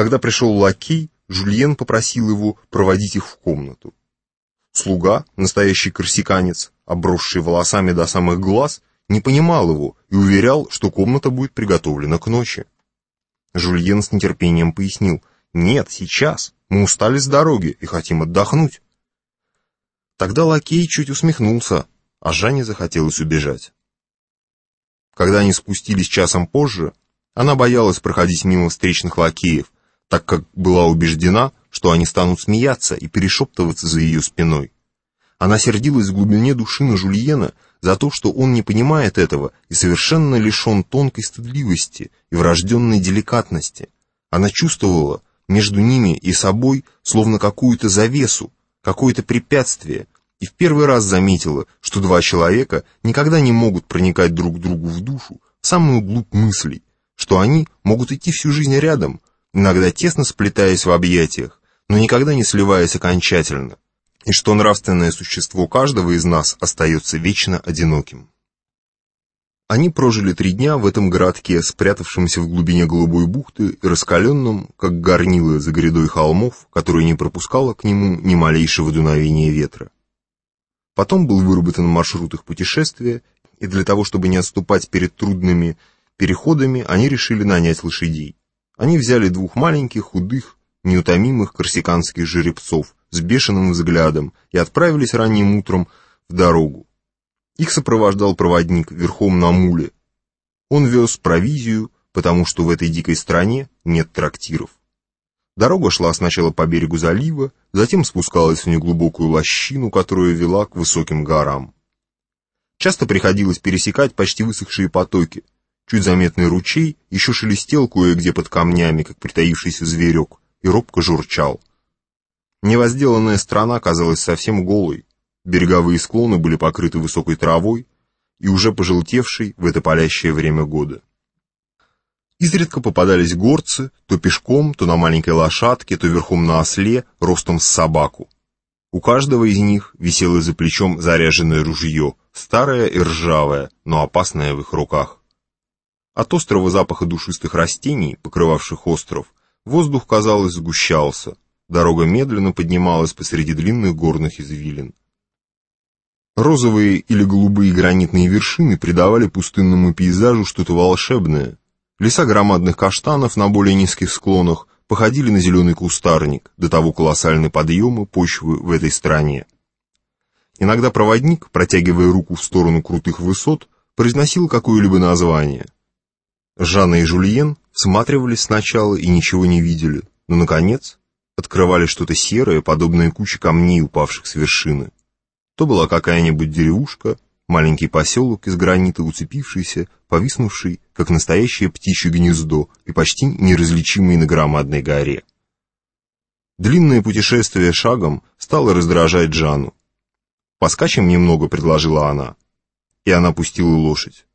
Когда пришел лакей, Жульен попросил его проводить их в комнату. Слуга, настоящий корсиканец, обросший волосами до самых глаз, не понимал его и уверял, что комната будет приготовлена к ночи. Жульен с нетерпением пояснил, «Нет, сейчас, мы устали с дороги и хотим отдохнуть». Тогда лакей чуть усмехнулся, а Жанне захотелось убежать. Когда они спустились часом позже, она боялась проходить мимо встречных лакеев, так как была убеждена, что они станут смеяться и перешептываться за ее спиной. Она сердилась в глубине души на Жульена за то, что он не понимает этого и совершенно лишен тонкой стыдливости и врожденной деликатности. Она чувствовала между ними и собой словно какую-то завесу, какое-то препятствие, и в первый раз заметила, что два человека никогда не могут проникать друг другу в душу, в самую глубь мыслей, что они могут идти всю жизнь рядом, иногда тесно сплетаясь в объятиях, но никогда не сливаясь окончательно, и что нравственное существо каждого из нас остается вечно одиноким. Они прожили три дня в этом городке, спрятавшемся в глубине голубой бухты и раскаленном, как горнило за грядой холмов, которое не пропускало к нему ни малейшего дуновения ветра. Потом был выработан маршрут их путешествия, и для того, чтобы не отступать перед трудными переходами, они решили нанять лошадей. Они взяли двух маленьких, худых, неутомимых корсиканских жеребцов с бешеным взглядом и отправились ранним утром в дорогу. Их сопровождал проводник верхом на муле. Он вез провизию, потому что в этой дикой стране нет трактиров. Дорога шла сначала по берегу залива, затем спускалась в неглубокую лощину, которая вела к высоким горам. Часто приходилось пересекать почти высохшие потоки, Чуть заметный ручей еще шелестел кое-где под камнями, как притаившийся зверек, и робко журчал. Невозделанная страна казалась совсем голой, береговые склоны были покрыты высокой травой и уже пожелтевшей в это палящее время года. Изредка попадались горцы, то пешком, то на маленькой лошадке, то верхом на осле, ростом с собаку. У каждого из них висело за плечом заряженное ружье, старое и ржавое, но опасное в их руках. От острого запаха душистых растений, покрывавших остров, воздух, казалось, сгущался. Дорога медленно поднималась посреди длинных горных извилин. Розовые или голубые гранитные вершины придавали пустынному пейзажу что-то волшебное. Леса громадных каштанов на более низких склонах походили на зеленый кустарник, до того колоссальной подъемы почвы в этой стране. Иногда проводник, протягивая руку в сторону крутых высот, произносил какое-либо название — Жанна и Жульен всматривались сначала и ничего не видели, но, наконец, открывали что-то серое, подобное куче камней, упавших с вершины. То была какая-нибудь деревушка, маленький поселок из гранита, уцепившийся, повиснувший, как настоящее птичье гнездо и почти неразличимый на громадной горе. Длинное путешествие шагом стало раздражать Жанну. «Поскачем немного», — предложила она. И она пустила лошадь.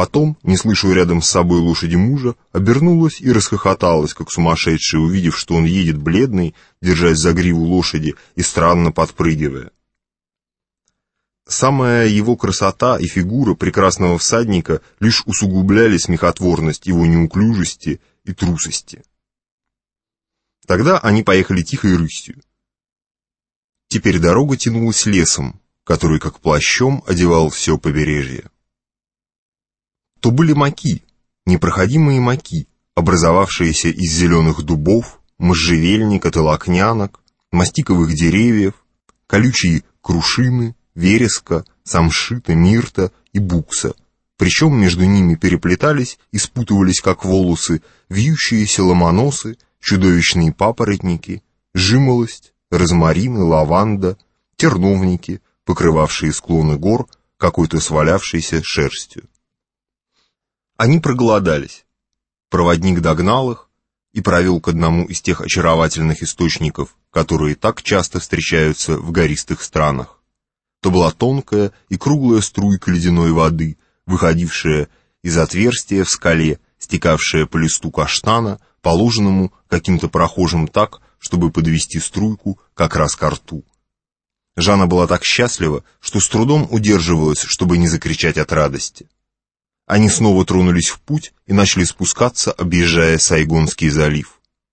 Потом, не слыша рядом с собой лошади мужа, обернулась и расхохоталась, как сумасшедшая, увидев, что он едет бледный, держась за гриву лошади и странно подпрыгивая. Самая его красота и фигура прекрасного всадника лишь усугубляли смехотворность его неуклюжести и трусости. Тогда они поехали тихой рысью. Теперь дорога тянулась лесом, который как плащом одевал все побережье то были маки, непроходимые маки, образовавшиеся из зеленых дубов, можжевельника, толокнянок, мастиковых деревьев, колючие крушины, вереска, самшита, мирта и букса. Причем между ними переплетались и спутывались, как волосы, вьющиеся ломоносы, чудовищные папоротники, жимолость, розмарины, лаванда, терновники, покрывавшие склоны гор какой-то свалявшейся шерстью. Они проголодались. Проводник догнал их и провел к одному из тех очаровательных источников, которые так часто встречаются в гористых странах. То была тонкая и круглая струйка ледяной воды, выходившая из отверстия в скале, стекавшая по листу каштана, положенному каким-то прохожим так, чтобы подвести струйку как раз к рту. Жанна была так счастлива, что с трудом удерживалась, чтобы не закричать от радости. Они снова тронулись в путь и начали спускаться, объезжая Сайгонский залив.